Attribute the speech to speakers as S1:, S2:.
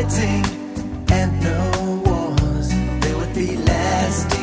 S1: fighting and no wars, there would be last.